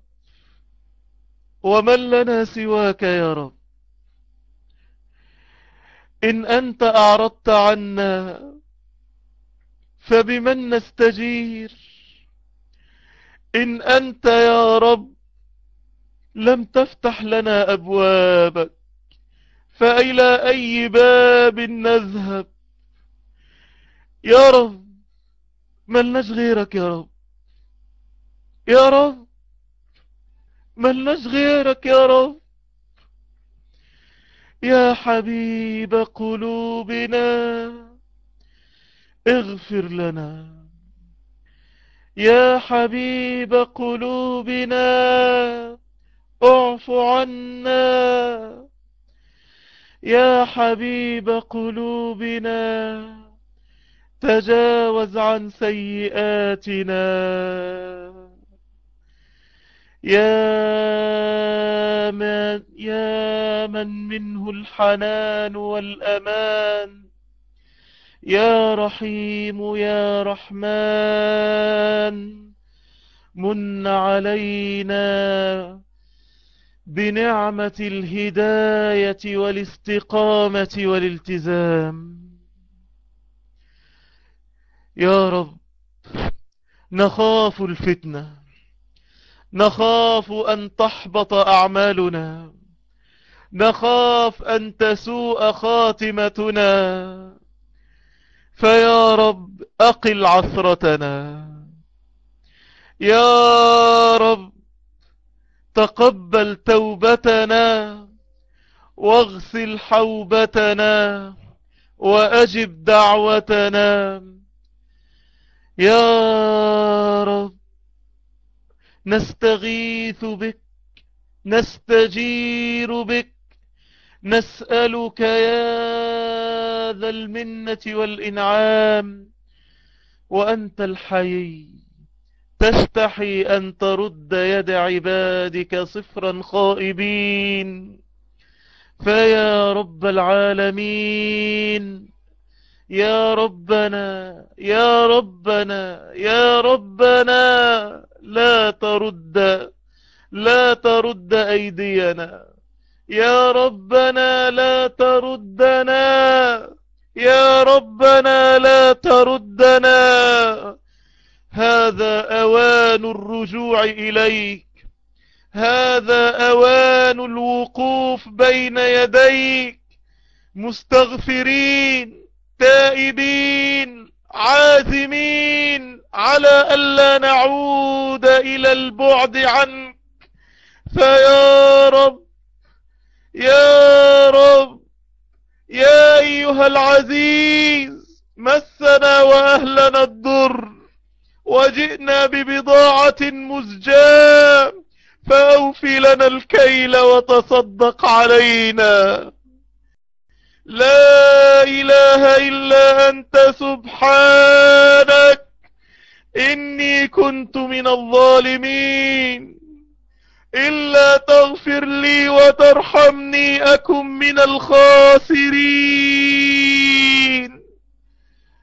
ومن لنا سواك يا رب؟ إن أنت أعرضت عنا فبمن نستجير؟ إن أنت يا رب لم تفتح لنا أبوابك فإلى أي باب نذهب؟ يا رب ملناش غيرك يا رب. يا رب ملناش غيرك يا رب. يا حبيب قلوبنا اغفر لنا. يا حبيب قلوبنا اعف عنا. يا حبيب قلوبنا تجاوز عن سيئاتنا. يا من, يا من منه الحنان والأمان. يا رحيم يا رحمن من علينا بنعمة الهداية والاستقامة والالتزام. يا رب نخاف الفتنة نخاف أن تحبط أعمالنا نخاف أن تسوء خاتمتنا. فيا رب أقل عثرتنا. يا رب تقبل توبتنا واغسل حوبتنا وأجب دعوتنا. يا رب نستغيث بك نستجير بك نسألك يا ذا المنة والإنعام وأنت الحي. تستحي أن ترد يد عبادك صفرا خائبين. فيا رب العالمين يا ربنا يا ربنا يا ربنا لا ترد لا ترد أيدينا. يا ربنا لا تردنا. يا ربنا لا تردنا. هذا أوان الرجوع إليك. هذا أوان الوقوف بين يديك. مستغفرين تائبين عازمين على ألا نعود إلى البعد عنك. فيا رب يا رب يا أيها العزيز مسنا وأهلنا الضر وجئنا ببضاعة مزجاة فأوفي لنا الكيل وتصدق علينا. لا إله إلا أنت سبحانك إني كنت من الظالمين. إلا تغفر لي وترحمني أكن من الخاسرين.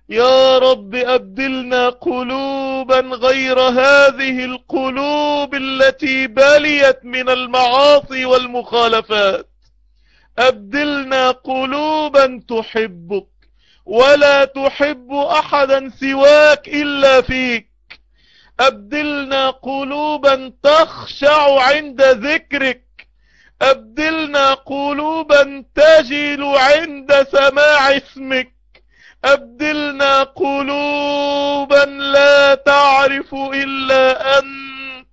يا رب أبدلنا قلوبا غير هذه القلوب التي بليت من المعاصي والمخالفات. أبدلنا قلوبا تحبك ولا تحب أحدا سواك إلا فيك. أبدلنا قلوبا تخشع عند ذكرك. أبدلنا قلوبا تجل عند سماع اسمك. أبدلنا قلوبا لا تعرف إلا أنت.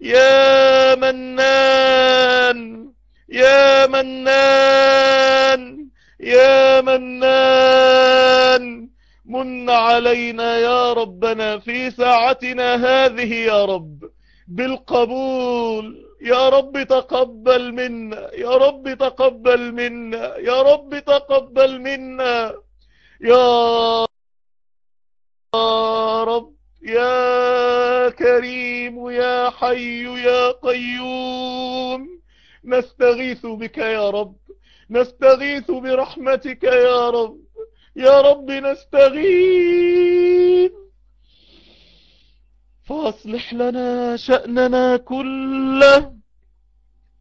يا منان يا منان يا منان. من علينا يا ربنا في ساعتنا هذه يا رب. بالقبول. يا رب تقبل منا. يا رب تقبل منا. يا رب تقبل منا. يا رب. يا كريم. يا حي. يا قيوم. نستغيث بك يا رب. نستغيث برحمتك يا رب. يا رب نستغيث. فأصلح لنا شأننا كله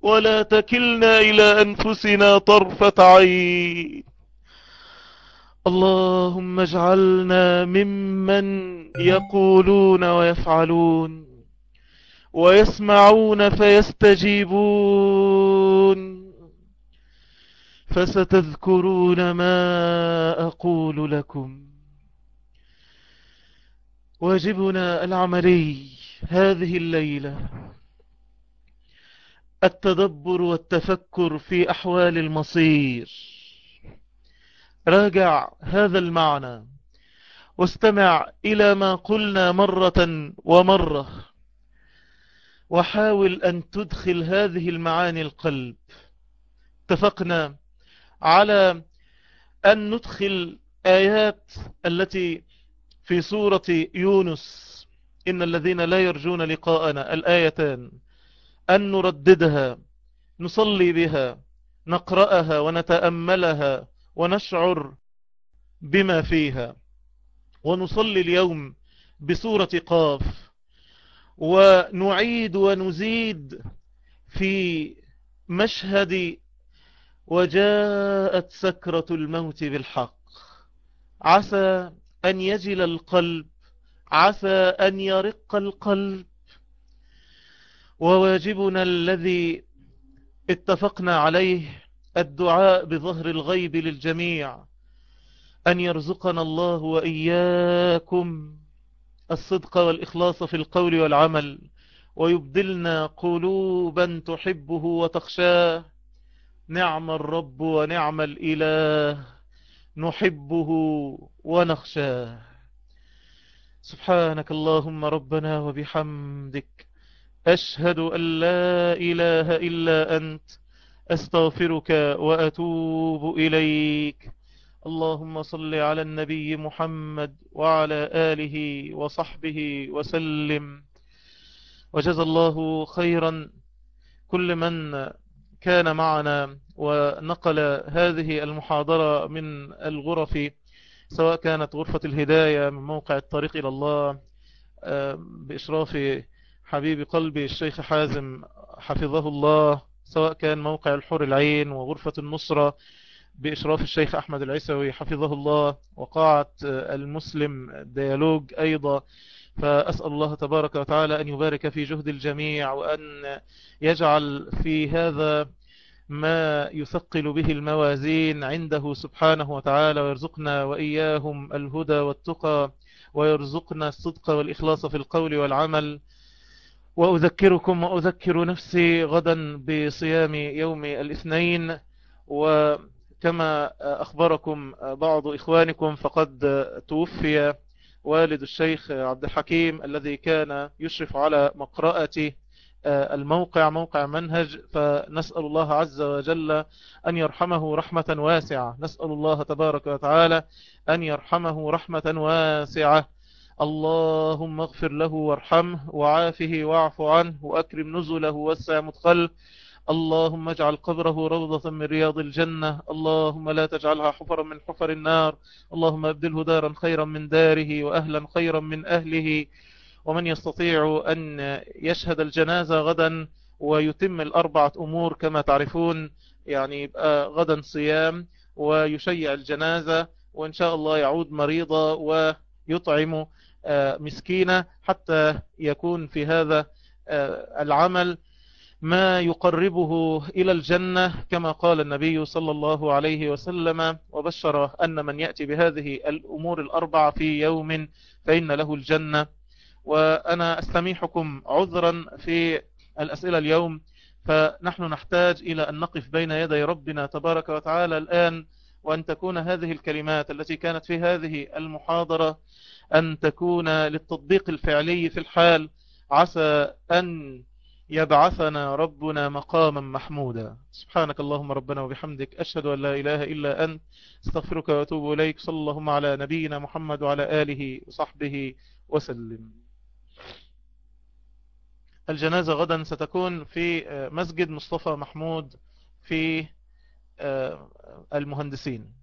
ولا تكلنا إلى أنفسنا طرفة عين. اللهم اجعلنا ممن يقولون ويفعلون ويسمعون فيستجيبون. فستذكرون ما أقول لكم. واجبنا العملي هذه الليلة. التدبر والتفكر في أحوال المصير. راجع هذا المعنى. واستمع إلى ما قلنا مرة ومرة. وحاول أن تدخل هذه المعاني القلب. اتفقنا؟ على أن ندخل آيات التي في سورة يونس. إن الذين لا يرجون لقاءنا الآيتان أن نرددها نصلي بها نقرأها ونتأملها ونشعر بما فيها. ونصلي اليوم بسورة قاف. ونعيد ونزيد في مشهد وجاءت سكرة الموت بالحق. عسى أن يجل القلب عسى أن يرق القلب. وواجبنا الذي اتفقنا عليه الدعاء بظهر الغيب للجميع أن يرزقنا الله وإياكم الصدق والإخلاص في القول والعمل. ويبدلنا قلوبا تحبه وتخشاه. نعم الرب ونعم الإله نحبه ونخشاه. سبحانك اللهم ربنا وبحمدك أشهد أن لا إله إلا أنت أستغفرك وأتوب إليك. اللهم صل على النبي محمد وعلى آله وصحبه وسلم. وجزى الله خيرا كل من كان معنا. ونقل هذه المحاضرة من الغرف سواء كانت غرفة الهداية من موقع الطريق إلى الله بإشراف حبيب قلبي الشيخ حازم حفظه الله سواء كان موقع الحور العين وغرفة النصرة بإشراف الشيخ أحمد العيسوي حفظه الله وقاعة المسلم ديالوج أيضا. فأسأل الله تبارك وتعالى أن يبارك في جهد الجميع وأن يجعل في هذا ما يثقل به الموازين عنده سبحانه وتعالى ويرزقنا وإياهم الهدى والتقى ويرزقنا الصدق والإخلاص في القول والعمل. وأذكركم وأذكر نفسي غدا بصيام يوم الاثنين. وكما أخبركم بعض إخوانكم فقد توفي والد الشيخ عبد الحكيم الذي كان يشرف على مقرأة الموقع موقع منهج فنسأل الله عز وجل أن يرحمه رحمة واسعة. نسأل الله تبارك وتعالى أن يرحمه رحمة واسعة. اللهم اغفر له وارحمه وعافه واعف عنه وأكرم نزله وسع مدخله اللهم اجعل قبره روضة من رياض الجنة. اللهم لا تجعلها حفرا من حفر النار. اللهم ابدله دارا خيرا من داره وأهلا خيرا من أهله. ومن يستطيع أن يشهد الجنازة غدا ويتم الأربعة أمور كما تعرفون يعني يبقى غدا صيام ويشيع الجنازة وإن شاء الله يعود مريضة ويطعم مسكينة حتى يكون في هذا العمل. ما يقربه إلى الجنة كما قال النبي صلى الله عليه وسلم وبشر أن من يأتي بهذه الأمور الأربعة في يوم فإن له الجنة. وأنا أستميحكم عذرا في الأسئلة اليوم فنحن نحتاج إلى أن نقف بين يدي ربنا تبارك وتعالى الآن وأن تكون هذه الكلمات التي كانت في هذه المحاضرة أن تكون للتطبيق الفعلي في الحال. عسى أن يبعثنا ربنا مقاما محمودا. سبحانك اللهم ربنا وبحمدك أشهد أن لا إله إلا أنت أستغفرك وأتوب إليك. صلى اللهم على نبينا محمد وعلى آله وصحبه وسلم. الجنازة غدا ستكون في مسجد مصطفى محمود في المهندسين.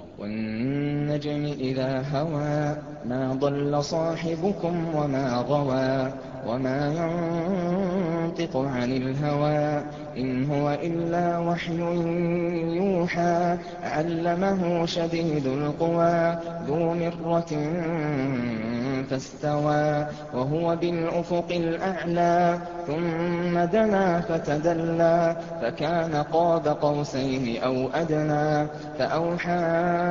وَالنَّجْمِ إِذَا هَوَىٰ مَا ضَلَّ صَاحِبُكُمْ وَمَا غَوَىٰ وَمَا يَنطِقُ عَنِ الْهَوَىٰ إِنْ هُوَ إِلَّا وَحْيٌ يُوحَىٰ عَلَّمَهُ شَدِيدُ الْقُوَىٰ ذُو مِرَّةٍ فَاسْتَوَىٰ وَهُوَ بِالْأُفُقِ الْأَعْلَىٰ ثُمَّ دَنَا فَتَدَلَّىٰ فَكَانَ قَابَ قَوْسَيْنِ أَوْ أَدْنَىٰ فَأَوْحَىٰ